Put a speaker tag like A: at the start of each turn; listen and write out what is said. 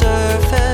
A: surface.